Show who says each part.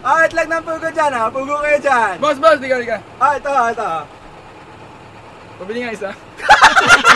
Speaker 1: Ah, itlag ng pugo dyan ha. Pugo kayo dyan.
Speaker 2: Boss, boss, di ka, di ka.
Speaker 1: Ah, ito ha, ito ha.
Speaker 2: Pabili nga isa.